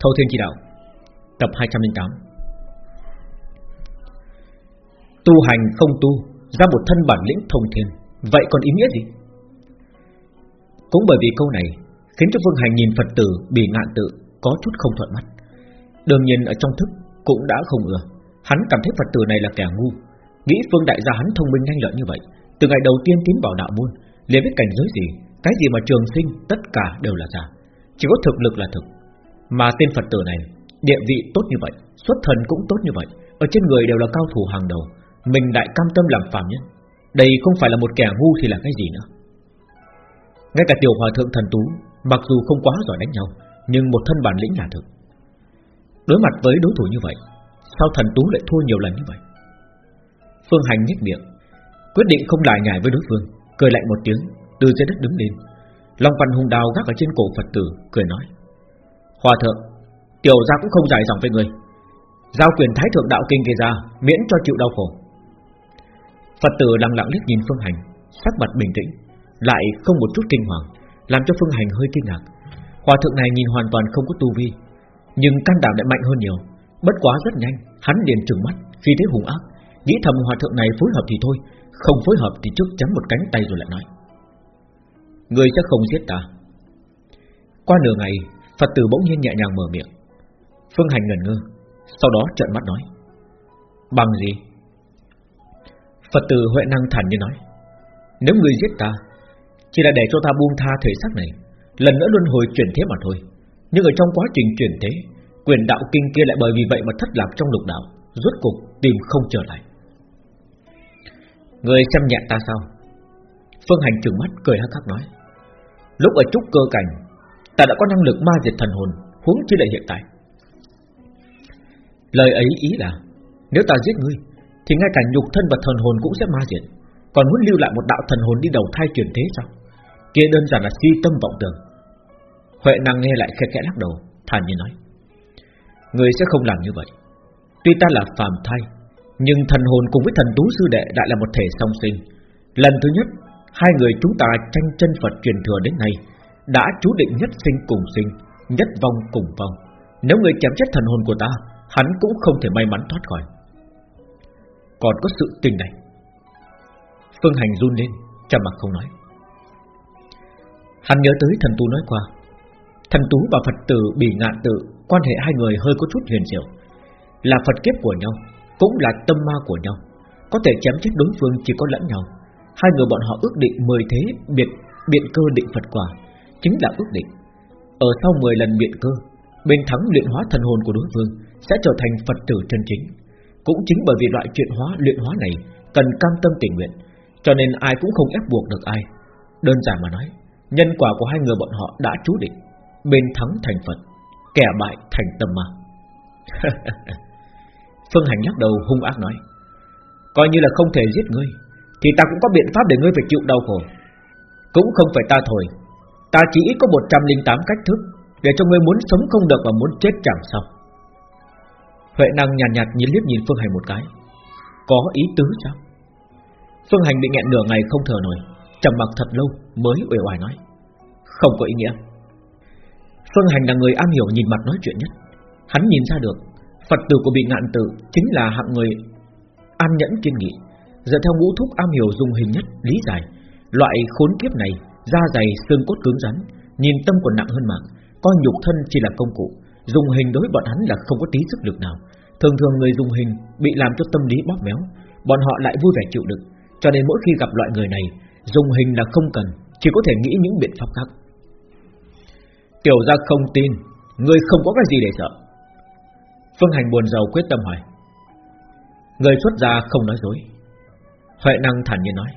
Thâu Thiên Chỉ Đạo, Tập 208 Tu hành không tu, Ra một thân bản lĩnh thông thiên, Vậy còn ý nghĩa gì? Cũng bởi vì câu này, Khiến cho Phương Hành nhìn Phật tử bị ngạn tự, Có chút không thuận mắt. Đương nhiên ở trong thức cũng đã không ưa, Hắn cảm thấy Phật tử này là kẻ ngu. Nghĩ Phương Đại gia hắn thông minh nhanh lợi như vậy, Từ ngày đầu tiên tiến vào đạo môn, liền biết cảnh giới gì, Cái gì mà trường sinh, tất cả đều là giả, Chỉ có thực lực là thực. Mà tên Phật tử này, Địa vị tốt như vậy, Xuất thần cũng tốt như vậy, Ở trên người đều là cao thủ hàng đầu. Mình đại cam tâm làm phàm nhất Đây không phải là một kẻ ngu thì là cái gì nữa? Ngay cả tiểu hòa thượng thần tú, Mặc dù không quá giỏi đánh nhau, Nhưng một thân bản lĩnh là thực. Đối mặt với đối thủ như vậy, Sao thần tú lại thua nhiều lần như vậy? Phương Hành nhếch miệng, Quyết định không lại nhảy với đối phương, Cười lạnh một tiếng, Từ dưới đất đứng lên. Long văn hùng đào gác ở trên cổ Phật tử, Cười nói Hòa thượng, Tiểu gia cũng không giải dòng với người. Giao quyền thái thượng đạo kinh kia ra, Miễn cho chịu đau khổ. Phật tử lặng lặng liếc nhìn Phương Hành, Sắc mặt bình tĩnh, Lại không một chút kinh hoàng, Làm cho Phương Hành hơi kinh ngạc. Hòa thượng này nhìn hoàn toàn không có tu vi, Nhưng can đảm lại mạnh hơn nhiều. Bất quá rất nhanh, Hắn liền trừng mắt Khi thấy hùng ác. Nghĩ thầm hòa thượng này phối hợp thì thôi, Không phối hợp thì trước chấm một cánh tay rồi lại nói. Người sẽ không giết ta. Qua nửa ngày Phật tử bỗng nhiên nhẹ nhàng mở miệng. Phương Hành ngẩn ngơ, Sau đó trợn mắt nói, Bằng gì? Phật tử Huệ Năng thản như nói, Nếu người giết ta, Chỉ là để cho ta buông tha thể xác này, Lần nữa luân hồi chuyển thế mà thôi. Nhưng ở trong quá trình chuyển thế, Quyền đạo kinh kia lại bởi vì vậy mà thất lạc trong lục đạo, Rốt cuộc tìm không trở lại. Người xem nhẹ ta sao? Phương Hành trừng mắt, cười hắc hắc nói, Lúc ở trúc cơ cảnh Ta đã có năng lực ma diệt thần hồn, Huống chi là hiện tại. Lời ấy ý là, Nếu ta giết ngươi, Thì ngay cả nhục thân và thần hồn cũng sẽ ma diệt. Còn muốn lưu lại một đạo thần hồn đi đầu thai chuyển thế sao? Kia đơn giản là si tâm vọng tưởng. Huệ năng nghe lại khẽ khẽ lắc đầu, Thản nhiên nói Người sẽ không làm như vậy. Tuy ta là phàm thai, Nhưng thần hồn cùng với thần tú sư đệ Đã là một thể song sinh. Lần thứ nhất, Hai người chúng ta tranh chân Phật truyền thừa đến nay đã chú định nhất sinh cùng sinh, Nhất vong cùng vong. Nếu người chém chết thần hồn của ta, Hắn cũng không thể may mắn thoát khỏi. Còn có sự tình này. Phương Hành run lên, trầm mặc không nói. Hắn nhớ tới thần tú nói qua, Thần tú và Phật tử bị ngạn tự, Quan hệ hai người hơi có chút huyền diệu. Là Phật kiếp của nhau, Cũng là tâm ma của nhau. Có thể chém chết đối phương chỉ có lẫn nhau. Hai người bọn họ ước định mười thế biệt, biện cơ định Phật quả. Chính là ước định. Ở sau 10 lần biện cơ, Bên thắng luyện hóa thần hồn của đối phương Sẽ trở thành Phật tử chân chính. Cũng chính bởi vì loại chuyện hóa, luyện hóa này Cần cam tâm tình nguyện, Cho nên ai cũng không ép buộc được ai. Đơn giản mà nói, Nhân quả của hai người bọn họ đã chú định, Bên thắng thành Phật, Kẻ bại thành tâm ma. Phương Hành lắc đầu hung ác nói, Coi như là không thể giết ngươi, Thì ta cũng có biện pháp để ngươi phải chịu đau khổ. Cũng không phải ta thôi Ta chỉ ít có 108 cách thức Để cho ngươi muốn sống không được và muốn chết chẳng xong. Huệ năng nhàn nhạt, nhạt nhìn liếc nhìn Phương Hành một cái. Có ý tứ sao? Phương Hành bị nghẹn nửa ngày không thở nổi trầm mặc thật lâu mới uể oải nói. Không có ý nghĩa. Phương Hành là người am hiểu nhìn mặt nói chuyện nhất. Hắn nhìn ra được Phật tử của bị ngạn tử Chính là hạng người an nhẫn kiên nghị. Dựa theo ngũ thúc am hiểu dùng hình nhất Lý giải Loại khốn kiếp này Da dày xương cốt cứng rắn, Nhìn tâm còn nặng hơn mạng, Coi nhục thân chỉ là công cụ, Dùng hình đối bọn hắn là không có tí sức lực nào. Thường thường người dùng hình bị làm cho tâm lý bóp méo, Bọn họ lại vui vẻ chịu đựng. Cho nên mỗi khi gặp loại người này, Dùng hình là không cần, Chỉ có thể nghĩ những biện pháp khác. Tiểu gia không tin, Người không có cái gì để sợ. Phương Hành buồn giàu quyết tâm hỏi. Người xuất gia không nói dối. Huệ năng thản nhiên nói.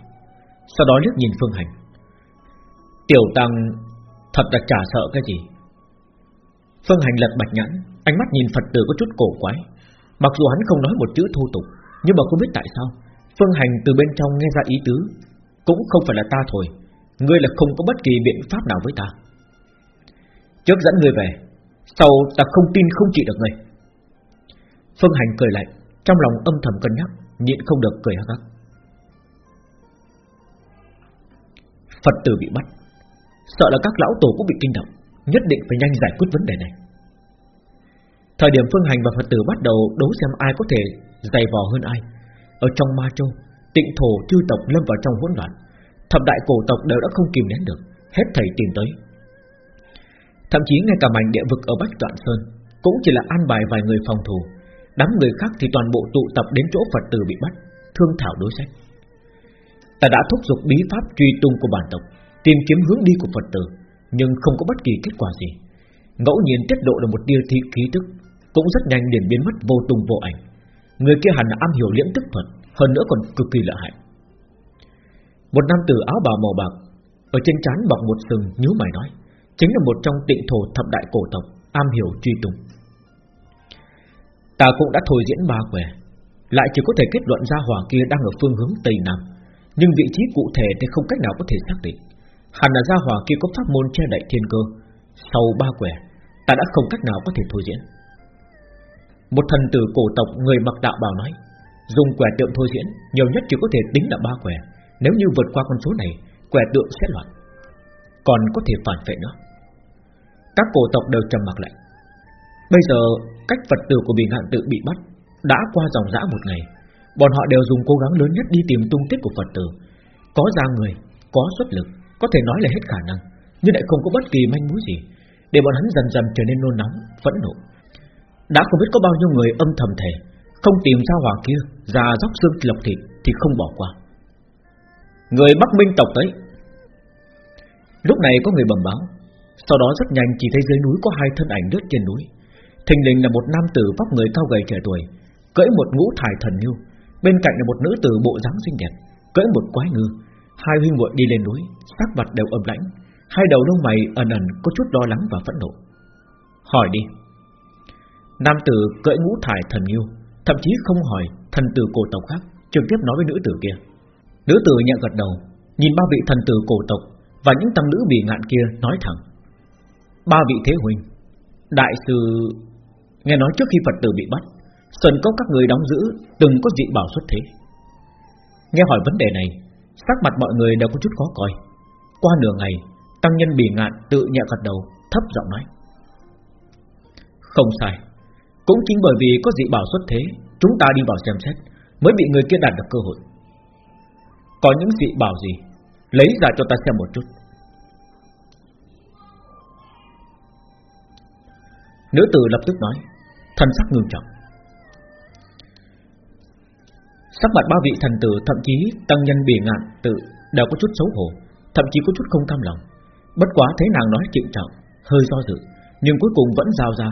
Sau đó liếc nhìn Phương Hành. Tiểu Tăng Thật là chả sợ cái gì. Phương Hành lật bạch nhãn, Ánh mắt nhìn Phật tử có chút cổ quái. Mặc dù hắn không nói một chữ thô tục, Nhưng mà không biết tại sao, Phương Hành từ bên trong nghe ra ý tứ. Cũng không phải là ta thôi, Ngươi là không có bất kỳ biện pháp nào với ta. Trước dẫn ngươi về, Sau ta không tin không trị được ngươi. Phương Hành cười lạnh, Trong lòng âm thầm cân nhắc, Nhịn không được cười hắc hắc. Phật tử bị bắt. Sợ là các lão tổ cũng bị kinh động, Nhất định phải nhanh giải quyết vấn đề này. Thời điểm Phương Hành và Phật tử bắt đầu đấu xem ai có thể dày vò hơn ai. Ở trong Ma Châu, Tịnh thổ chư tộc lâm vào trong hỗn loạn. Thập đại cổ tộc đều đã không kìm nén được, Hết thầy tìm tới. Thậm chí ngay cả mảnh địa vực ở Bách Đoạn Sơn Cũng chỉ là an bài vài người phòng thủ. Đám người khác thì toàn bộ tụ tập đến chỗ Phật tử bị bắt, Thương thảo đối sách. Ta đã thúc giục bí pháp truy tung của bản tộc. Tìm kiếm hướng đi của Phật tử, Nhưng không có bất kỳ kết quả gì. Ngẫu nhiên tiết lộ được một tia thị khí tức, Cũng rất nhanh liền biến mất vô tung vô ảnh. Người kia hẳn là am hiểu liễm tức Phật, Hơn nữa còn cực kỳ lợi hại. Một nam tử áo bào màu bạc, Ở trên trán bọc một sừng nhíu mày nói, Chính là một trong tịnh thổ thập đại cổ tộc, Am hiểu truy tung. Ta cũng đã thôi diễn ba quẻ, Lại chỉ có thể kết luận ra hỏa kia đang ở phương hướng Tây Nam, Nhưng vị trí cụ thể thì không cách nào có thể xác định. Hẳn là gia hỏa kia có pháp môn che đậy thiên cơ. Sau ba quẻ Ta đã không cách nào có thể thôi diễn. Một thần tử cổ tộc người mặc đạo bào nói Dùng quẻ tượng thôi diễn Nhiều nhất chỉ có thể tính là ba quẻ. Nếu như vượt qua con số này Quẻ tượng sẽ loạn. Còn có thể phản vệ nữa. Các cổ tộc đều trầm mặc lại. Bây giờ cách Phật tử của Bì Hạn tự bị bắt đã qua dòng dã một ngày, bọn họ đều dùng cố gắng lớn nhất đi tìm tung tích của Phật tử, có ra người, có xuất lực, có thể nói là hết khả năng, nhưng lại không có bất kỳ manh mối gì, để bọn hắn dần dần trở nên nôn nóng, phẫn nộ. Đã không biết có bao nhiêu người âm thầm thể, không tìm ra hoàng kia ra dốc xương lộc thịt thì không bỏ qua. Người Bắc Minh tộc tới. Lúc này có người bẩm báo, sau đó rất nhanh chỉ thấy dưới núi có hai thân ảnh lướt trên núi. Thình lình là một nam tử vóc người cao gầy trẻ tuổi, cưỡi một ngũ thải thần ngưu, bên cạnh là một nữ tử bộ dáng xinh đẹp, cưỡi một quái ngư. Hai huynh muội đi lên núi, sắc mặt đều âm lãnh, hai đầu lông mày ẩn ẩn có chút lo lắng và phẫn nộ. Hỏi đi. Nam tử cưỡi ngũ thải thần yêu, thậm chí không hỏi thần tử cổ tộc khác, trực tiếp nói với nữ tử kia. Nữ tử nhận gật đầu, nhìn ba vị thần tử cổ tộc và những tăng nữ bị ngạn kia nói thẳng: ba vị thế huynh, đại sư Nghe nói trước khi Phật tử bị bắt Sơn cốc các người đóng giữ Từng có dị bảo xuất thế Nghe hỏi vấn đề này Sắc mặt mọi người đều có chút khó coi. Qua nửa ngày, Tăng nhân bỉ ngạn tự nhẹ gật đầu, Thấp giọng nói. Không sai. Cũng chính bởi vì có dị bảo xuất thế, Chúng ta đi vào xem xét, Mới bị người kia đạt được cơ hội. Có những dị bảo gì? Lấy ra cho ta xem một chút. Nữ tử lập tức nói. Thần sắc ngưng trọng. Sắc mặt ba vị thần tử Thậm chí tăng nhân bỉ ngạn tự Đều có chút xấu hổ Thậm chí có chút không cam lòng. Bất quá thấy nàng nói trịnh trọng Hơi do dự Nhưng cuối cùng vẫn giao ra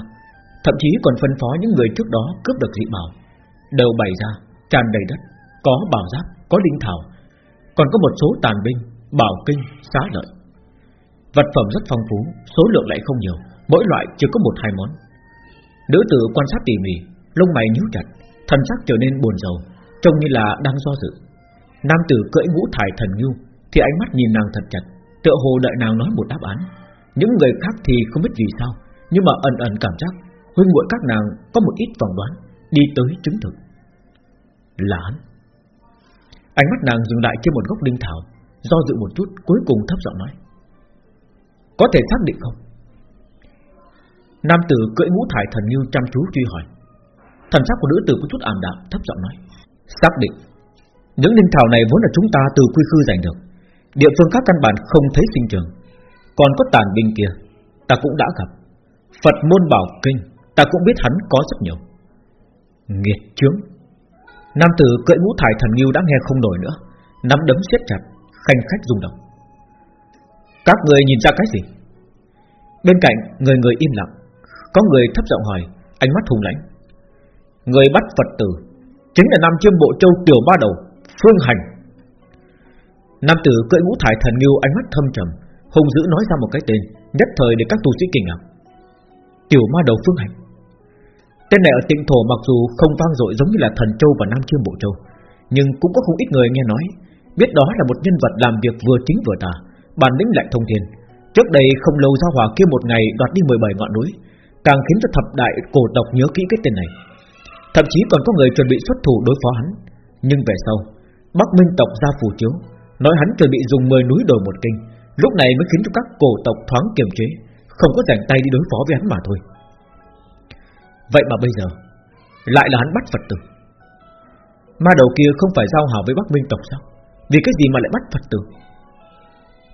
Thậm chí còn phân phó những người trước đó cướp được dị bảo. Đều bày ra tràn đầy đất Có bảo giáp, có linh thảo Còn có một số tàn binh Bảo kinh, xá lợi. Vật phẩm rất phong phú Số lượng lại không nhiều Mỗi loại chỉ có một hai món. Nữ tử quan sát tỉ mỉ Lông mày nhíu chặt Thần sắc trở nên buồn rầu Trông như là đang do dự. Nam tử cưỡi ngũ thải thần ngưu, Thì ánh mắt nhìn nàng thật chặt, Tựa hồ đợi nàng nói một đáp án. Những người khác thì không biết vì sao, Nhưng mà ẩn ẩn cảm giác, Huynh muội các nàng có một ít phỏng đoán, Đi tới chứng thực. Là hắn. Ánh mắt nàng dừng lại trên một gốc đinh thảo, Do dự một chút, cuối cùng thấp giọng nói. Có thể xác định không? Nam tử cưỡi ngũ thải thần như chăm chú truy hỏi. Thần sắc của nữ tử có chút ảm đạm, Thấp giọng nói. Xác định, Những linh thảo này vốn là chúng ta từ quy khư giành được. Địa phương các căn bản không thấy sinh trường. Còn có tàn binh kia, Ta cũng đã gặp. Phật môn bảo kinh, Ta cũng biết hắn có rất nhiều. Nghiệt chướng. Nam tử cưỡi ngũ thải thần nghiêu đã nghe không nổi nữa, Nắm đấm siết chặt, Khanh khách rung động. Các người nhìn ra cái gì? Bên cạnh người người im lặng, có người thấp giọng hỏi, Ánh mắt hùng lãnh. Người bắt Phật tử Chính là Nam Chiêm Bộ Châu Tiểu Ba Đầu, Phương Hành. Nam tử cưỡi ngũ thải thần nghiêu ánh mắt thâm trầm Hùng dữ nói ra một cái tên, Nhất thời để các tu sĩ kinh ngạc. Tiểu Ma Đầu Phương Hành. Tên này ở tịnh thổ mặc dù không vang dội giống như là thần châu và Nam Chiêm Bộ Châu, Nhưng cũng có không ít người nghe nói, Biết đó là một nhân vật làm việc vừa chính vừa tà, Bản lĩnh lại thông thiên. Trước đây không lâu ra hỏa kia một ngày đoạt đi 17 ngọn núi, càng khiến cho thập đại cổ tộc nhớ kỹ cái tên này. Thậm chí còn có người chuẩn bị xuất thủ đối phó hắn, nhưng về sau, Bắc Minh tộc ra phù chiếu, nói hắn chuẩn bị dùng 10 núi đổi một kinh, lúc này mới khiến cho các cổ tộc thoáng kiềm chế, không có rảnh tay đi đối phó với hắn mà thôi. Vậy mà bây giờ Lại là hắn bắt Phật tử. Ma đầu kia không phải giao hảo với Bắc Minh tộc sao? Vì cái gì mà lại bắt Phật tử?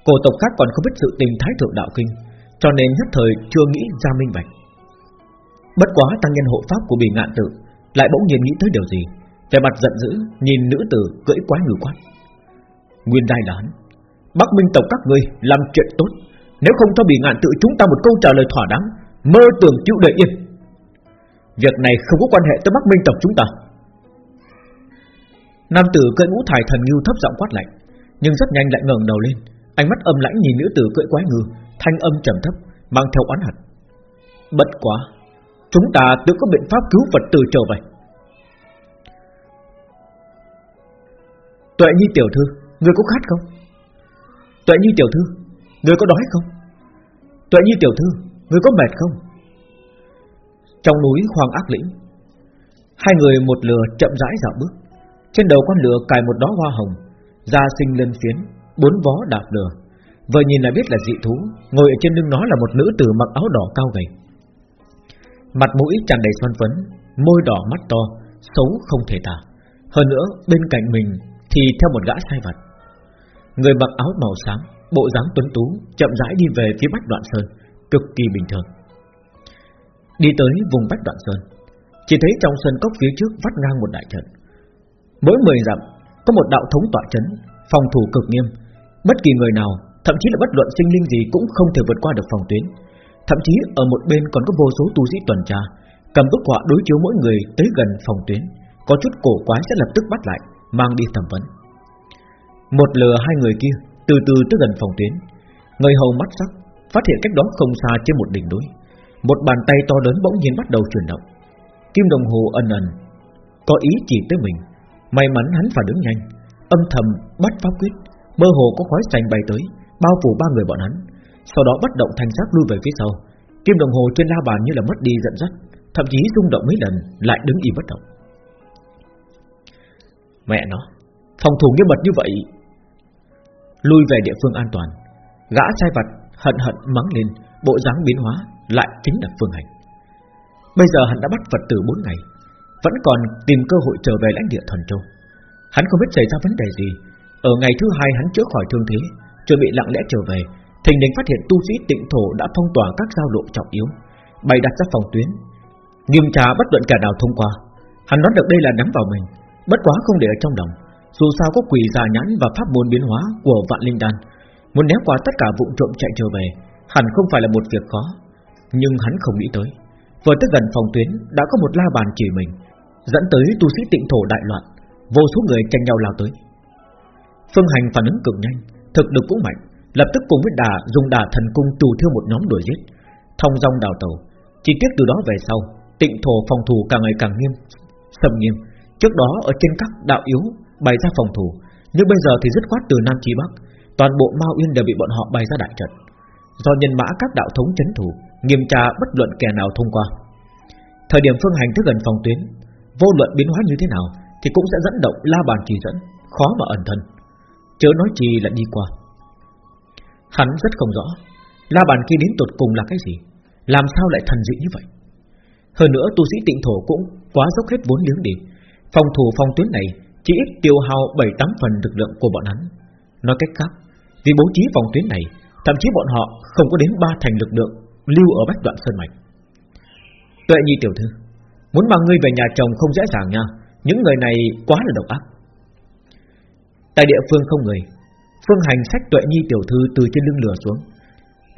Cổ tộc khác còn không biết sự tình Thái Thượng Đạo Kinh Cho nên nhất thời chưa nghĩ ra minh bạch. Bất quá tăng nhân hộ pháp của bì ngạn tự lại bỗng nhiên nghĩ tới điều gì. Vẻ mặt giận dữ, Nhìn nữ tử cưỡi quái ngừ quát. Nguyên đai là hắn Bắc Minh tộc các ngươi làm chuyện tốt. Nếu không cho bị ngạn tự chúng ta một câu trả lời thỏa đáng, Mơ tưởng chịu đợi yên. Việc này không có quan hệ tới Bắc Minh tộc chúng ta. Nam tử cưỡi ngũ thải thần lưu thấp giọng quát lạnh, Nhưng rất nhanh lại ngẩng đầu lên. Ánh mắt âm lãnh nhìn nữ tử cưỡi quái ngư, Thanh âm trầm thấp, Mang theo oán hận. Bất quá Chúng ta tự có biện pháp cứu Phật tử trở về Tuệ Nhi tiểu thư, Người có khát không? Tuệ Nhi tiểu thư, Người có đói không? Tuệ Nhi tiểu thư, Người có mệt không? Trong núi hoàng ác lĩnh, Hai người một lừa chậm rãi dạo bước. Trên đầu con lừa cài một đóa hoa hồng, Da sinh lên phiến, Bốn vó đạp lừa. Vừa nhìn là biết là dị thú, Ngồi ở trên lưng nó là một nữ tử mặc áo đỏ cao gầy. Mặt mũi tràn đầy xoan phấn Môi đỏ mắt to Xấu không thể tả. Hơn nữa bên cạnh mình Thì theo một gã sai vật, Người mặc áo màu xám Bộ dáng tuấn tú Chậm rãi đi về phía Bách Đoạn Sơn Cực kỳ bình thường. Đi tới vùng Bách Đoạn Sơn Chỉ thấy trong sân cốc phía trước vắt ngang một đại trận. Mỗi mười dặm Có một đạo thống tọa chấn Phòng thủ cực nghiêm. Bất kỳ người nào Thậm chí là bất luận sinh linh gì cũng không thể vượt qua được phòng tuyến. Thậm chí ở một bên còn có vô số tu sĩ tuần tra, Cầm bức họa đối chiếu mỗi người tới gần phòng tuyến. Có chút cổ quái sẽ lập tức bắt lại, Mang đi thẩm vấn. Một lừa hai người kia, Từ từ tới gần phòng tuyến. Người hầu mắt sắc, Phát hiện cách đó không xa trên một đỉnh núi. Một bàn tay to lớn bỗng nhiên bắt đầu chuyển động. Kim đồng hồ ẩn ẩn, Có ý chỉ tới mình. May mắn hắn phản ứng nhanh, Âm thầm bắt pháp quyết, Mơ hồ có khói xanh bay tới, Bao phủ ba người bọn hắn. Sau đó bất động thành sắc lui về phía sau. Kim đồng hồ trên la bàn như là mất đi dẫn dắt, Thậm chí rung động mấy lần, Lại đứng im bất động. Mẹ nó, Phòng thủ nghiêm mật như vậy. Lui về địa phương an toàn, Gã sai vặt hận hận mắng lên, Bộ dáng biến hóa lại chính là phương hành. Bây giờ hắn đã bắt Phật tử 4 ngày, Vẫn còn tìm cơ hội trở về lãnh địa thần châu. Hắn không biết xảy ra vấn đề gì. Ở ngày thứ hai hắn chữa khỏi thương thế, Chuẩn bị lặng lẽ trở về Thình lình phát hiện tu sĩ tịnh thổ đã phong tỏa các giao lộ trọng yếu, Bày đặt ra phòng tuyến. Nghiêm trà bất luận cả nào thông qua, Hắn đoán được đây là nắm vào mình, Bất quá không để ở trong lòng. Dù sao có quỷ già nhãn và pháp môn biến hóa Của vạn linh đan, Muốn né qua tất cả vụ trộm chạy trở về, Hẳn không phải là một việc khó. Nhưng hắn không nghĩ tới, Vừa tới gần phòng tuyến đã có một la bàn chỉ mình, Dẫn tới tu sĩ tịnh thổ đại loạn, Vô số người tranh nhau lao tới. Phương hành phản ứng cực nhanh, Thực lực cũng mạnh Lập tức cùng với đà dùng đà thần cung tù thiêu một nhóm đuổi giết. Thông dòng đào tàu Chỉ tiếc từ đó về sau, Tịnh thổ phòng thủ càng ngày càng nghiêm Sầm nghiêm. Trước đó, ở trên các đạo yếu bày ra phòng thủ, Nhưng bây giờ thì dứt khoát từ Nam Chí Bắc, Toàn bộ Mao Yên đều bị bọn họ bày ra đại trận. Do nhân mã các đạo thống chấn thủ, Nghiêm tra bất luận kẻ nào thông qua. Thời điểm phương hành tới gần phòng tuyến, Vô luận biến hóa như thế nào Thì cũng sẽ dẫn động la bàn chỉ dẫn, Khó mà ẩn thân. Chớ nói chi là đi qua. Hắn rất không rõ, La bàn kia đến tột cùng là cái gì, Làm sao lại thần dị như vậy? Hơn nữa tu sĩ tịnh thổ cũng quá dốc hết vốn liếng đi Phòng thủ phòng tuyến này, Chỉ ít tiêu hao 7-8 phần lực lượng của bọn hắn. Nói cách khác, Vì bố trí phòng tuyến này, Thậm chí bọn họ không có đến ba thành lực lượng Lưu ở bách đoạn sơn mạch. Tuệ nhi tiểu thư, Muốn mang ngươi về nhà chồng không dễ dàng nha, Những người này quá là độc ác. Tại địa phương không người Phương hành sách tuệ nhi tiểu thư từ trên lưng lửa xuống.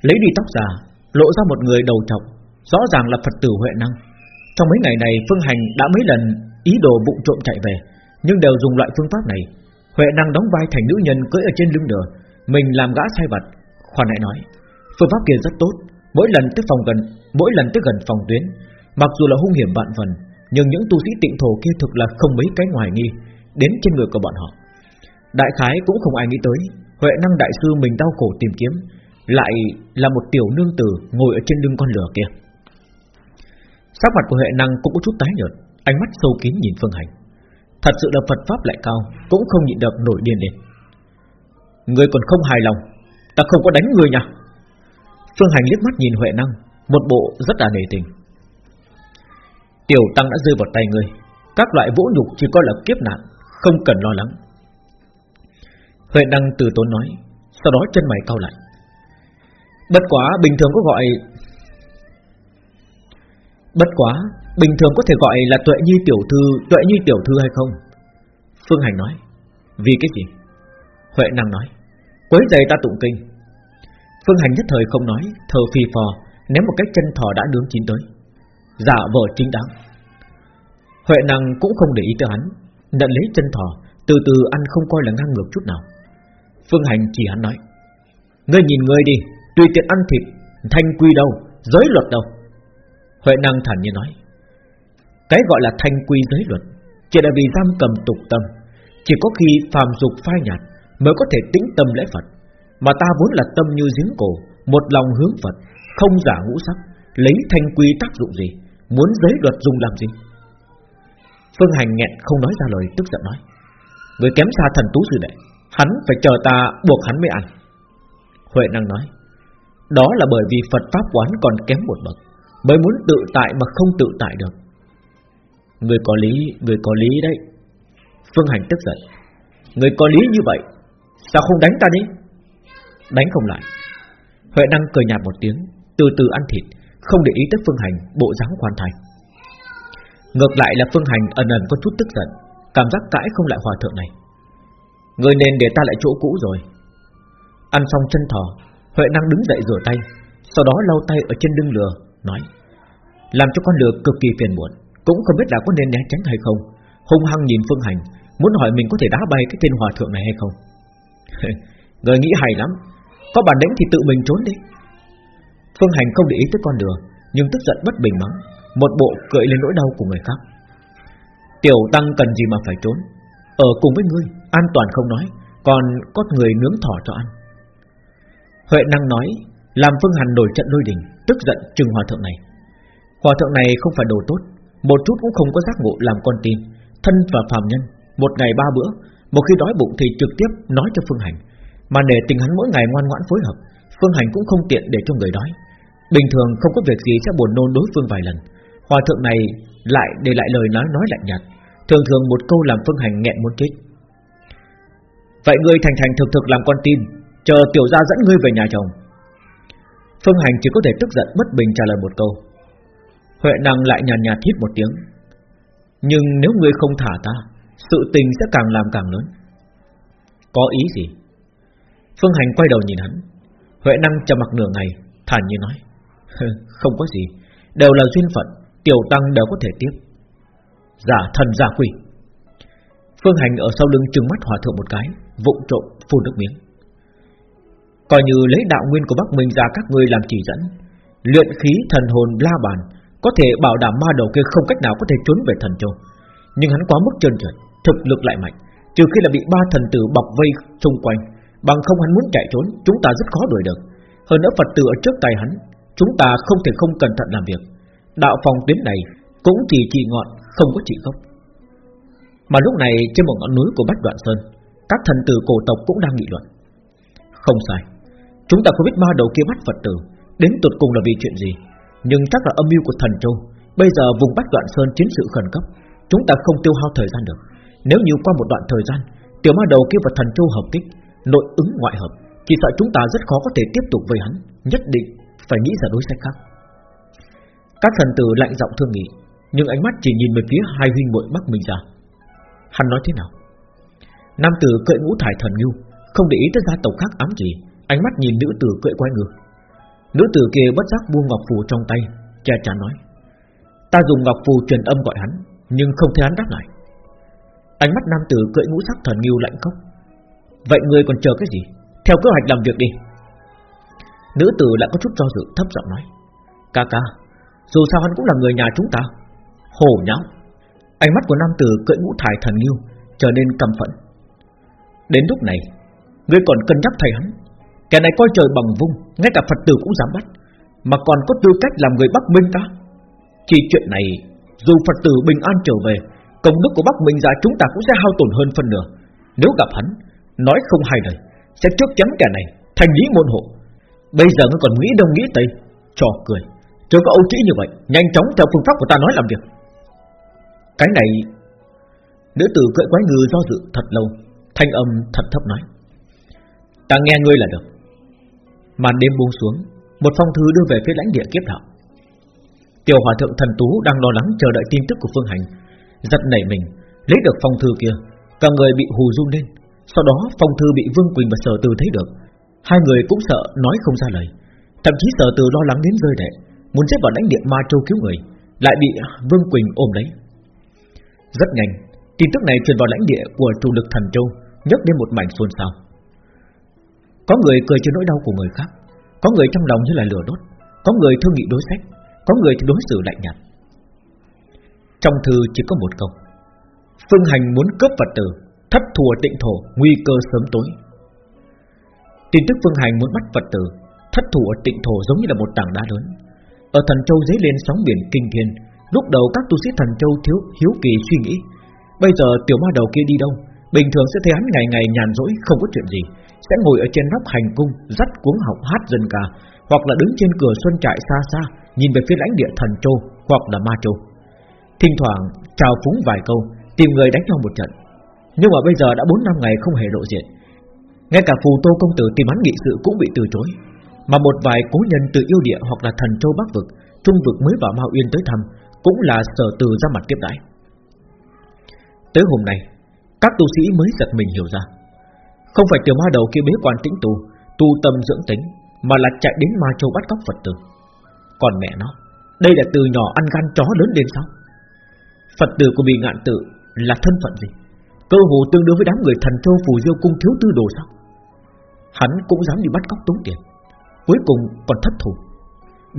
Lấy đi tóc già, Lộ ra một người đầu trọc, Rõ ràng là Phật tử Huệ Năng. Trong mấy ngày này, Phương hành đã mấy lần Ý đồ bụng trộm chạy về, Nhưng đều dùng loại phương pháp này. Huệ Năng đóng vai thành nữ nhân cưỡi ở trên lưng lửa, Mình làm gã sai vật Khoan lại nói, Phương pháp kia rất tốt, Mỗi lần tới phòng gần, Mỗi lần tới gần phòng tuyến, Mặc dù là hung hiểm vạn phần, Nhưng những tu sĩ tịnh thổ kia thực là không mấy cái ngoài nghi, Đến trên người của bọn họ. Đại khái cũng không ai nghĩ tới, Huệ năng đại sư mình đau khổ tìm kiếm, Lại là một tiểu nương tử Ngồi ở trên lưng con lửa kia. Sắc mặt của Huệ năng cũng có chút tái nhợt, Ánh mắt sâu kín nhìn Phương Hành. Thật sự là Phật Pháp lại cao, Cũng không nhịn được nổi điên lên. Người còn không hài lòng, Ta không có đánh người nha. Phương Hành liếc mắt nhìn Huệ năng, Một bộ rất là nề tình. Tiểu tăng đã rơi vào tay ngươi Các loại vũ nhục chỉ coi là kiếp nạn, Không cần lo lắng. Huệ Đăng từ tốn nói, Sau đó chân mày cau lại. Bất quá, bình thường có gọi Bất quá, Bình thường có thể gọi là tuệ nhi tiểu thư, Tuệ nhi tiểu thư hay không? Phương Hành nói, Vì cái gì? Huệ Năng nói, Quấy giày ta tụng kinh. Phương Hành nhất thời không nói Thờ phi phò, Ném một cái chân thỏ đã nướng chín tới. Giả vờ chính đáng. Huệ Năng cũng không để ý tới hắn, Nhận lấy chân thỏ Từ từ ăn không coi là ngang ngược chút nào. Phương Hành chỉ hắn nói, Ngươi nhìn ngươi đi, Tùy tiện ăn thịt, Thanh quy đâu, Giới luật đâu? Huệ năng thản nhiên nói, Cái gọi là thanh quy giới luật Chỉ là vì giam cầm tục tâm, Chỉ có khi phàm dục phai nhạt Mới có thể tĩnh tâm lễ Phật. Mà ta vốn là tâm như giếng cổ, Một lòng hướng Phật, Không giả ngũ sắc, Lấy thanh quy tác dụng gì, Muốn giới luật dùng làm gì? Phương Hành nghẹn không nói ra lời, tức giận nói Người kém xa thần tú sư đệ Hắn phải chờ ta buộc hắn mới ăn. Huệ năng nói, Đó là bởi vì Phật Pháp quán còn kém một bậc, Mới muốn tự tại mà không tự tại được. Người có lý, Người có lý đấy. Phương Hành tức giận, Người có lý như vậy, Sao không đánh ta đi? Đánh không lại. Huệ năng cười nhạt một tiếng, Từ từ ăn thịt, Không để ý tới Phương Hành, bộ dáng quan thành Ngược lại là Phương Hành ẩn ẩn có chút tức giận, Cảm giác cãi không lại hòa thượng này. Người nên để ta lại chỗ cũ rồi. Ăn xong chân thỏ, Huệ năng đứng dậy rửa tay, Sau đó lau tay ở trên lưng lừa, Nói, Làm cho con lừa cực kỳ phiền muộn, Cũng không biết là có nên né tránh hay không. Hung hăng nhìn Phương Hành, Muốn hỏi mình có thể đá bay cái tên hòa thượng này hay không? Người nghĩ hay lắm, Có bản lĩnh thì tự mình trốn đi. Phương Hành không để ý tới con lừa, Nhưng tức giận bất bình mắng, Một bộ cười lên nỗi đau của người khác. Tiểu tăng cần gì mà phải trốn? Ở cùng với ngươi, An toàn không nói, Còn có người nướng thỏ cho ăn. Huệ năng nói, Làm Phương Hành nổi trận lôi đình, Tức giận trừng hòa thượng này. Hòa thượng này không phải đồ tốt, Một chút cũng không có giác ngộ làm con tin, Thân và phàm nhân, Một ngày ba bữa, Một khi đói bụng thì trực tiếp nói cho Phương Hành. Mà để tình hắn mỗi ngày ngoan ngoãn phối hợp, Phương Hành cũng không tiện để cho người đói. Bình thường không có việc gì sẽ buồn nôn đối phương vài lần. Hòa thượng này lại để lại lời nói nói lạnh nhạt. Thường thường một câu làm Phương Hành nghẹn muốn chết. Vậy ngươi thành thành thực thực làm con tin Chờ tiểu gia dẫn ngươi về nhà chồng. Phương Hành chỉ có thể tức giận bất bình trả lời một câu. Huệ năng lại nhàn nhạt, hít một tiếng. Nhưng nếu ngươi không thả ta Sự tình sẽ càng làm càng lớn. Có ý gì? Phương Hành quay đầu nhìn hắn. Huệ năng trầm mặc nửa ngày Thản nhiên nói. Không có gì Đều là duyên phận Tiểu tăng đều có thể tiếp. Giả thần giả quỷ Phương Hành ở sau lưng trừng mắt hòa thượng một cái, Vụng trộm phun nước miếng. Coi như lấy đạo nguyên của Bắc Minh ra các ngươi làm chỉ dẫn, Luyện khí thần hồn la bàn, Có thể bảo đảm ma đầu kia không cách nào có thể trốn về thần châu. Nhưng hắn quá mức trơn trượt, Thực lực lại mạnh, Trừ khi là bị ba thần tử bọc vây xung quanh, Bằng không hắn muốn chạy trốn, Chúng ta rất khó đuổi được. Hơn nữa Phật tử ở trước tay hắn, Chúng ta không thể không cẩn thận làm việc. Đạo phòng tuyến này cũng chỉ chỉ ngọn, Không có chỉ gốc. Mà lúc này, trên một ngọn núi của Bách Đoạn Sơn, Các thần tử cổ tộc cũng đang nghị luận. Không sai, Chúng ta không biết ma đầu kia bắt Phật tử, Đến tuột cùng là vì chuyện gì. Nhưng chắc là âm mưu của thần châu, Bây giờ vùng Bách Đoạn Sơn chiến sự khẩn cấp, Chúng ta không tiêu hao thời gian được. Nếu như qua một đoạn thời gian, Tiểu ma đầu kia và thần châu hợp kích, Nội ứng ngoại hợp, Chỉ sợ chúng ta rất khó có thể tiếp tục với hắn, Nhất định phải nghĩ ra đối sách khác. Các thần tử lạnh giọng thương nghị nhưng ánh mắt chỉ nhìn về phía hai huynh muội Bắc Minh ra Hắn nói thế nào? Nam tử cưỡi ngũ thải thần lưu, Không để ý tới gia tộc khác ám gì Ánh mắt nhìn nữ tử cưỡi quay ngược Nữ tử kia bất giác buông ngọc phù trong tay Che chắn nói Ta dùng ngọc phù truyền âm gọi hắn Nhưng không thấy hắn đáp lại. Ánh mắt nam tử cưỡi ngũ sắc thần lưu lạnh cốc Vậy ngươi còn chờ cái gì? Theo kế hoạch làm việc đi. Nữ tử lại có chút do dự thấp giọng nói Ca ca Dù sao hắn cũng là người nhà chúng ta Hồ nháo. Ánh mắt của nam tử cưỡi ngũ thải thần lưu Trở nên căm phẫn. Đến lúc này, Ngươi còn cân nhắc thầy hắn. Kẻ này coi trời bằng vung, Ngay cả Phật tử cũng dám bắt. Mà còn có tư cách làm người Bắc Minh ta. Chỉ chuyện này, Dù Phật tử bình an trở về, Công đức của Bắc Minh ra chúng ta cũng sẽ hao tổn hơn phân nửa. Nếu gặp hắn, Nói không hay lời, Sẽ trước chắn kẻ này Thành lý môn hộ. Bây giờ ngươi còn nghĩ đông nghĩ tây, Trò cười. Chưa có âu trĩ như vậy, Nhanh chóng theo phương pháp của ta nói làm việc. Cái này, Nữ tử cưỡi quái ngư do dự thật lâu, Thanh âm thật thấp nói. Ta nghe ngươi là được. Màn đêm buông xuống, Một phong thư đưa về phía lãnh địa kiếp đạo Tiểu hòa thượng thần tú đang lo lắng chờ đợi tin tức của Phương Hành. Giật nảy mình, Lấy được phong thư kia, Cả người bị hù run lên. Sau đó, phong thư bị Vương Quỳnh và Sở Từ thấy được. Hai người cũng sợ nói không ra lời. Thậm chí Sở Từ lo lắng đến rơi lệ Muốn xếp vào lãnh địa Ma Châu cứu người, Lại bị Vương Quỳnh ôm lấy. Rất nhanh, Tin tức này truyền vào lãnh địa của chủ lực thần châu nhấc lên một mảnh xôn xao. Có người cười trên nỗi đau của người khác, Có người trong lòng như là lửa đốt, Có người thương nghị đối sách, Có người thì đối xử lạnh nhạt. Trong thư chỉ có một câu, Phương Hành muốn cướp vật tử, Thất thùa tịnh thổ, Nguy cơ sớm tối. Tin tức Phương Hành muốn bắt vật tử, Thất thủ ở tịnh thổ giống như là một tảng đá lớn, Ở thần châu dấy lên sóng biển kinh thiên Lúc đầu các tu sĩ thần châu thiếu, hiếu kỳ suy nghĩ. Bây giờ tiểu ma đầu kia đi đâu? Bình thường sẽ thấy hắn ngày ngày nhàn rỗi, Không có chuyện gì. Sẽ ngồi ở trên nóc hành cung, Dắt cuống học hát dân ca Hoặc là đứng trên cửa xuân trại xa xa, Nhìn về phía lãnh địa thần châu, Hoặc là ma châu. Thỉnh thoảng, chào phúng vài câu, Tìm người đánh nhau một trận. Nhưng mà bây giờ đã 4 năm ngày không hề lộ diện. Ngay cả phù tô công tử tìm hắn nghị sự cũng bị từ chối. Mà một vài cố nhân từ yêu địa Hoặc là thần châu bắc vực, Trung vực mới vào Mao Uyên tới thăm cũng là sở từ ra mặt tiếp đãi. Tới hôm nay, Các tu sĩ mới giật mình hiểu ra, Không phải tiểu ma đầu kia bế quan tĩnh tu Tu tâm dưỡng tính, Mà là chạy đến ma châu bắt cóc Phật tử. Còn mẹ nó, Đây là từ nhỏ ăn gan chó lớn đến sao? Phật tử của bị ngạn tự Là thân phận gì? Cơ hồ tương đương với đám người thần châu phù diêu cung thiếu tư đồ sao? Hắn cũng dám đi bắt cóc tốn tiền, Cuối cùng còn thất thủ.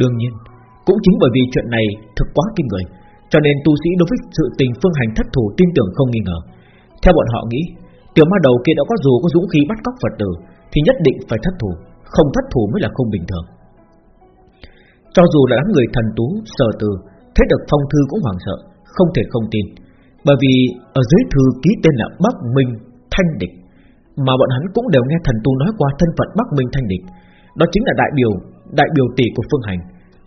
Đương nhiên cũng chính bởi vì chuyện này thực quá kinh người, cho nên tu sĩ đối với sự tình phương hành thất thủ tin tưởng không nghi ngờ. Theo bọn họ nghĩ, Tiểu ma đầu kia đã có dù có dũng khí bắt cóc Phật tử, Thì nhất định phải thất thủ, Không thất thủ mới là không bình thường. Cho dù là đám người thần tú, Sở từ, Thấy được phong thư cũng hoảng sợ, Không thể không tin. Bởi vì ở dưới thư ký tên là Bắc Minh Thanh Địch, Mà bọn hắn cũng đều nghe thần tu nói qua thân phận Bắc Minh Thanh Địch. Đó chính là đại biểu Đại biểu tỷ của Phương Hành.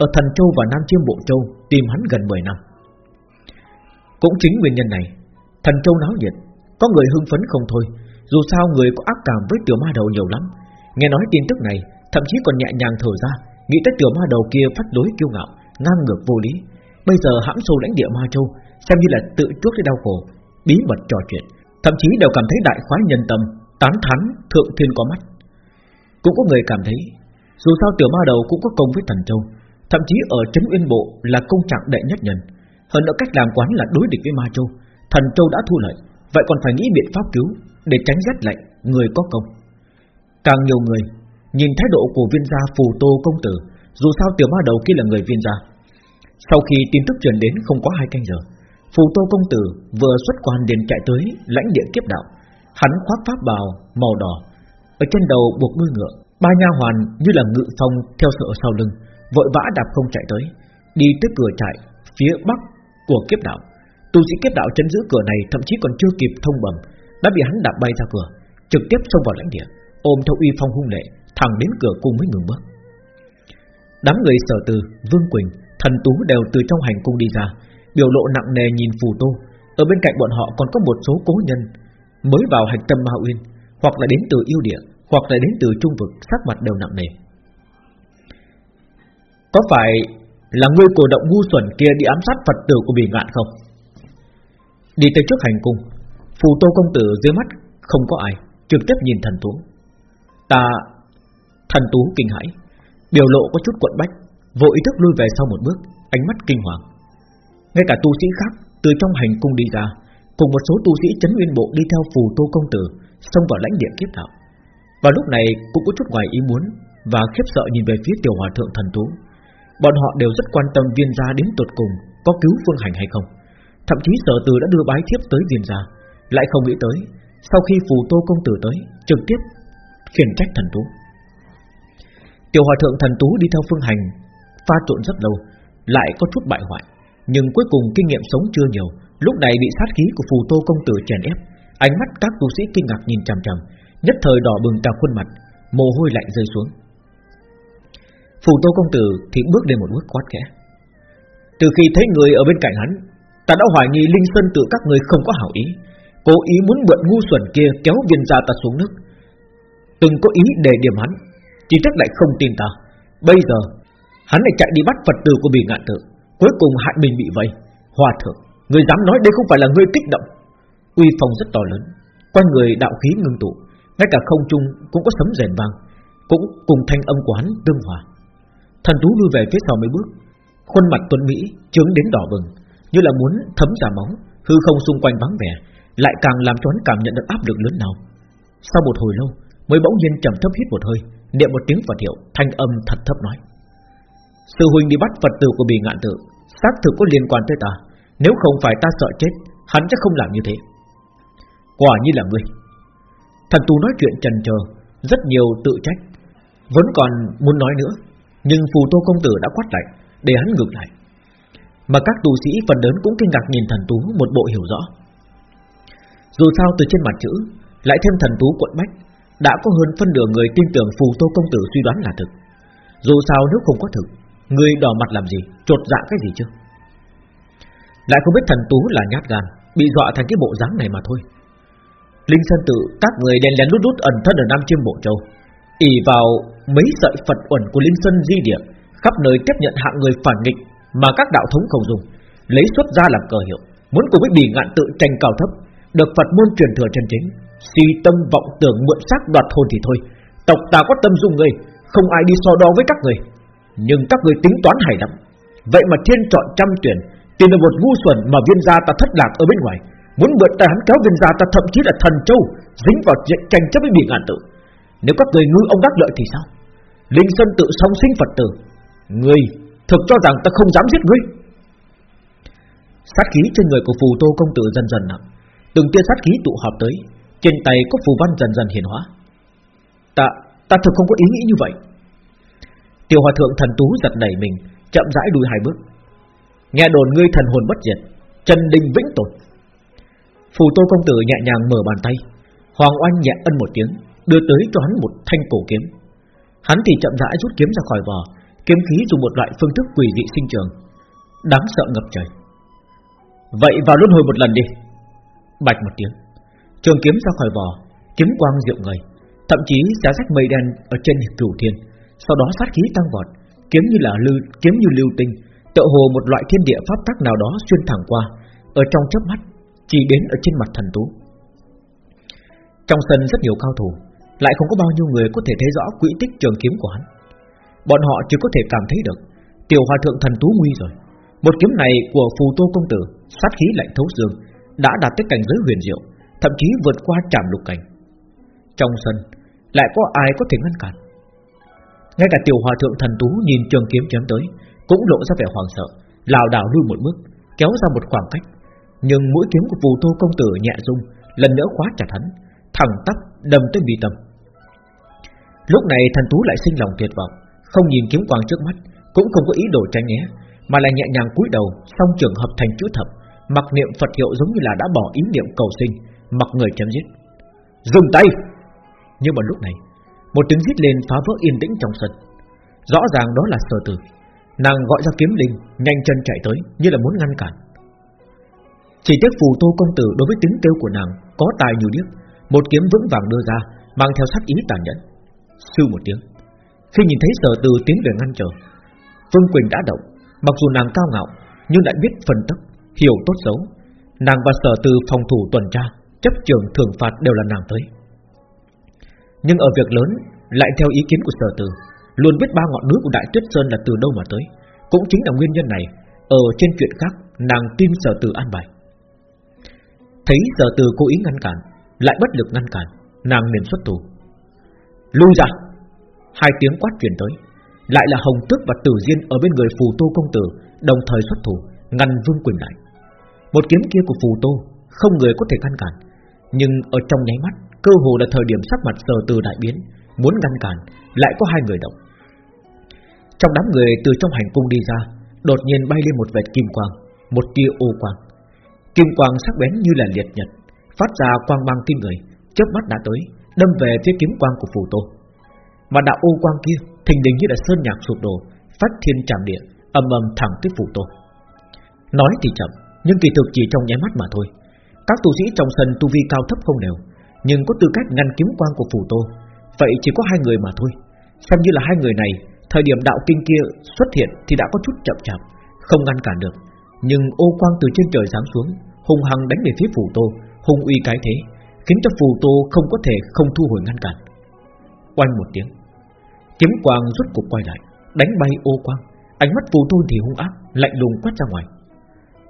Ở Thần Châu và Nam Chiêm Bộ Châu Tìm hắn gần 10 năm. Cũng chính nguyên nhân này, Thần châu náo nhiệt, Có người hưng phấn không thôi. Dù sao người có ác cảm với tiểu ma đầu nhiều lắm. Nghe nói tin tức này, Thậm chí còn nhẹ nhàng thở ra, Nghĩ tới tiểu ma đầu kia phát đối kiêu ngạo, Ngang ngược vô lý. Bây giờ hãm sâu lãnh địa ma châu, Xem như là tự chuốc lấy đau khổ, Bí mật trò chuyện. Thậm chí đều cảm thấy đại khoái nhân tâm, Tán thán, thượng thiên có mắt. Cũng có người cảm thấy, Dù sao tiểu ma đầu cũng có công với thần châu Thậm chí ở trấn Uyên Bộ là công trạng đệ nhất nhân. Hơn nữa cách làm quán là đối địch với Ma Châu. Thần Châu đã thu lợi, Vậy còn phải nghĩ biện pháp cứu Để tránh rét lạnh, người có công. Càng nhiều người, Nhìn thái độ của viên gia phù tô công tử, Dù sao tiểu ma đầu kia là người viên gia. Sau khi tin tức truyền đến không có hai canh giờ, Phù tô công tử vừa xuất quan đến chạy tới lãnh địa kiếp đạo. Hắn khoác pháp bào màu đỏ, Ở trên đầu buộc đuôi ngựa, Ba nha hoàn như là ngự phong theo sợ sau lưng. Vội vã đạp không chạy tới Đi tới cửa trại phía bắc của kiếp đạo. Tu sĩ kiếp đạo chấn giữ cửa này thậm chí còn chưa kịp thông bẩm, đã bị hắn đạp bay ra cửa, trực tiếp xông vào lãnh địa, ôm theo uy phong hung lệ, thẳng đến cửa cung mới ngừng bước. Đám người sở từ, Vương Quỳnh, Thần Tú đều từ trong hành cung đi ra, biểu lộ nặng nề nhìn Phù Tô. Ở bên cạnh bọn họ còn có một số cố nhân mới vào hành tâm Ma Uyên, hoặc là đến từ yêu địa, hoặc là đến từ trung vực, sắc mặt đều nặng nề. Có phải là ngươi cổ động ngu xuẩn kia đi ám sát Phật tử của bì ngạn không? Đi tới trước hành cung, Phù tô công tử dưới mắt Không có ai, Trực tiếp nhìn thần tú. Ta, Thần tú kinh hãi, Biểu lộ có chút cuộn bách, Vô ý thức lui về sau một bước, Ánh mắt kinh hoàng. Ngay cả tu sĩ khác Từ trong hành cung đi ra, Cùng một số tu sĩ chấn nguyên bộ đi theo phù tô công tử, Xông vào lãnh địa kiếp đạo. Và lúc này cũng có chút ngoài ý muốn Và khiếp sợ nhìn về phía tiểu hòa thượng thần tú. Bọn họ đều rất quan tâm viên gia đến tột cùng Có cứu phương hành hay không. Thậm chí sở từ đã đưa bái thiếp tới viên gia, Lại không nghĩ tới, Sau khi phù tô công tử tới, Trực tiếp khiển trách thần tú. Tiểu hòa thượng thần tú đi theo phương hành Pha trộn rất lâu, Lại có chút bại hoại, Nhưng cuối cùng kinh nghiệm sống chưa nhiều, Lúc này bị sát khí của phù tô công tử chèn ép, Ánh mắt các tu sĩ kinh ngạc nhìn chằm chằm, Nhất thời đỏ bừng cả khuôn mặt, Mồ hôi lạnh rơi xuống. Phù Tô công tử thì bước lên một bước quát khẽ. Từ khi thấy người ở bên cạnh hắn, Ta đã hoài nghi Linh Sơn tự các người không có hảo ý. Cố ý muốn mượn ngu xuẩn kia kéo viên gia ta xuống nước. Từng có ý để điểm hắn Chỉ chắc lại không tin ta. Bây giờ Hắn lại chạy đi bắt Phật tử của bị ngạn tự Cuối cùng hại mình bị vây. Hòa thượng Người dám nói đây không phải là người kích động. Uy phong rất to lớn Quanh người đạo khí ngưng tụ Ngay cả không trung cũng có sấm rền vang Cũng cùng thanh âm của hắn tương hòa. Thần tú lui về phía sau mấy bước. Khuôn mặt tuấn Mỹ, trướng đến đỏ bừng, Như là muốn thấm ra máu. Hư không xung quanh vắng vẻ, Lại càng làm cho hắn cảm nhận được áp lực lớn nào. Sau một hồi lâu, Mới bỗng nhiên trầm thấp hít một hơi, Niệm một tiếng Phật hiệu, Thanh âm thật thấp nói. Sư huynh đi bắt Phật tử của bì ngạn tự, Xác thực có liên quan tới ta. Nếu không phải ta sợ chết, Hắn chắc không làm như thế. Quả như là ngươi. Thần tú nói chuyện trần chờ Rất nhiều tự trách. Vẫn còn muốn nói nữa nhưng phù tô công tử đã quát lại Để hắn ngược lại. Mà các tù sĩ phần lớn cũng kinh ngạc nhìn thần tú Một bộ hiểu rõ. Dù sao từ trên mặt chữ, Lại thêm thần tú quận bách, Đã có hơn phân nửa người tin tưởng phù tô công tử suy đoán là thực. Dù sao nếu không có thực, Người đỏ mặt làm gì, Trột dạ cái gì chứ? Lại không biết thần tú là nhát gan, Bị dọa thành cái bộ dáng này mà thôi. Linh Sơn Tự các người đèn lén lút lút ẩn thân ở Nam Chiêm Bộ Châu, ỉ vào mấy sợi Phật uẩn của Linh Sơn Di Địa Khắp nơi tiếp nhận hạng người phản nghịch Mà các đạo thống không dùng, Lấy xuất ra làm cờ hiệu, Muốn cùng với bỉ ngạn tự tranh cao thấp, Được Phật môn truyền thừa chân chính. Si tâm vọng tưởng mượn xác đoạt hồn thì thôi, Tộc ta có tâm dung người, Không ai đi so đo với các người. Nhưng các người tính toán hay lắm. Vậy mà thiên chọn trăm tuyển Tìm được một ngu xuẩn mà viên gia ta thất lạc ở bên ngoài, Muốn mượn tay hắn kéo viên gia ta thậm chí là thần châu, Dính vào chuyện tranh chấp với bị ngạn tự. Nếu các người ngư ông đắc lợi thì sao? Linh Sơn tự song sinh Phật tử. Người thực cho rằng ta không dám giết ngươi. Sát khí trên người của phù tô công tử dần dần nặng. Từng tia sát khí tụ họp tới Trên tay có phù văn dần dần hiển hóa. Ta, ta thực không có ý nghĩ như vậy. Tiểu hòa thượng thần tú giật đẩy mình Chậm rãi đuôi hai bước. Nghe đồn ngươi thần hồn bất diệt Trần đình vĩnh tồn. Phù tô công tử nhẹ nhàng mở bàn tay. Hoàng oanh nhẹ ân một tiếng. Đưa tới cho hắn một thanh cổ kiếm. Hắn thì chậm rãi rút kiếm ra khỏi vỏ Kiếm khí dùng một loại phương thức quỷ dị sinh trường Đáng sợ ngập trời. Vậy vào luân hồi một lần đi. Bạch một tiếng Trường kiếm ra khỏi vỏ Kiếm quang diệu người Thậm chí giá rách mây đen ở trên cửu thiên Sau đó sát khí tăng vọt Kiếm như là lưu, kiếm như lưu tinh Tựa hồ một loại thiên địa pháp tắc nào đó xuyên thẳng qua Ở trong chớp mắt Chỉ đến ở trên mặt thần tú. Trong sân rất nhiều cao thủ lại không có bao nhiêu người có thể thấy rõ quỹ tích trường kiếm của hắn. Bọn họ chỉ có thể cảm thấy được. Tiểu hòa thượng thần tú nguy rồi. Một kiếm này của phù tô công tử, Sát khí lạnh thấu xương, Đã đạt tới cảnh giới huyền diệu, Thậm chí vượt qua trảm lục cảnh. Trong sân, Lại có ai có thể ngăn cản? Ngay cả tiểu hòa thượng thần tú nhìn trường kiếm chém tới, Cũng lộ ra vẻ hoảng sợ, lảo đảo lui một bước, Kéo ra một khoảng cách. Nhưng mũi kiếm của phù tô công tử nhẹ rung, Lần nữa khóa chặt hắn, Thẳng tắp đâm tới mi tâm. Lúc này thần tú lại sinh lòng tuyệt vọng không nhìn kiếm quang trước mắt, cũng không có ý đồ tránh né, mà là nhẹ nhàng cúi đầu, song trường hợp thành chữ thập, mặc niệm Phật hiệu giống như là đã bỏ ý niệm cầu sinh, mặc người chém giết. Dừng tay! Nhưng mà lúc này, một tiếng giết lên phá vỡ yên tĩnh trong sân. Rõ ràng đó là sở tử. Nàng gọi ra kiếm linh, nhanh chân chạy tới, như là muốn ngăn cản. Chỉ tiếc phù tô công tử đối với tiếng kêu của nàng có tài nhiều điếc, một kiếm vững vàng đưa ra, mang theo sát ý tàn nhẫn. Sư một tiếng, khi nhìn thấy sở từ tiến về ngăn trở Phương Quỳnh đã động. Mặc dù nàng cao ngạo Nhưng lại biết phân tích Hiểu tốt xấu. Nàng và sở từ phòng thủ tuần tra Chấp trường thường phạt đều là nàng tới. Nhưng ở việc lớn Lại theo ý kiến của sở từ Luôn biết ba ngọn núi của Đại Tuyết Sơn là từ đâu mà tới. Cũng chính là nguyên nhân này Ở trên chuyện khác Nàng tin sở từ an bài. Thấy sở từ cố ý ngăn cản Lại bất lực ngăn cản Nàng liền xuất thủ. Lui ra. Hai tiếng quát truyền tới. Lại là Hồng Tước và Tử Diên ở bên người Phù Tô Công Tử, Đồng thời xuất thủ, Ngăn Vương Quỳnh lại. Một kiếm kia của Phù Tô, Không người có thể ngăn cản. Nhưng ở trong nháy mắt, Cơ hồ là thời điểm sắc mặt sờ từ đại biến, Muốn ngăn cản, Lại có hai người động. Trong đám người từ trong hành cung đi ra, Đột nhiên bay lên một vệt kim quang, Một tia ô quang. Kim quang sắc bén như là liệt nhật, Phát ra quang mang kinh người, chớp mắt đã tới. Đâm về phía kiếm quang của Phù Tô. Mà đạo ô quang kia thình lình như là sơn nhạc sụp đổ, phát thiên trảm địa, âm âm thẳng tới phù tô. Nói thì chậm, Nhưng kỳ thực chỉ trong nháy mắt mà thôi. Các tu sĩ trong sân tu vi cao thấp không đều Nhưng có tư cách ngăn kiếm quang của phù tô. Vậy chỉ có hai người mà thôi. Xem như là hai người này Thời điểm đạo kinh kia xuất hiện Thì đã có chút chậm chạp Không ngăn cản được. Nhưng ô quang từ trên trời giáng xuống Hùng hăng đánh về phía phù tô Hung uy cái thế. Khiến cho phù tô không có thể không thu hồi ngăn cản. Oanh một tiếng, Kiếm quang rút cục quay lại, Đánh bay ô quang. Ánh mắt phù tô thì hung ác, Lạnh lùng quét ra ngoài.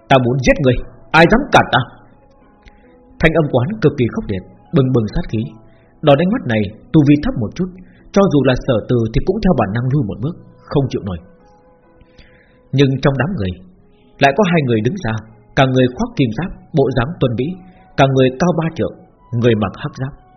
Ta muốn giết người, Ai dám cản ta? Thanh âm quán cực kỳ khốc liệt, Bừng bừng sát khí. Đòn đánh mắt này, tu vi thấp một chút, Cho dù là sở từ thì cũng theo bản năng lui một bước, Không chịu nổi. Nhưng trong đám người, Lại có hai người đứng ra, Cả người khoác kim giáp, Bộ dáng tuần vĩ Cả người cao ba trượng Người mặc hắc giáp.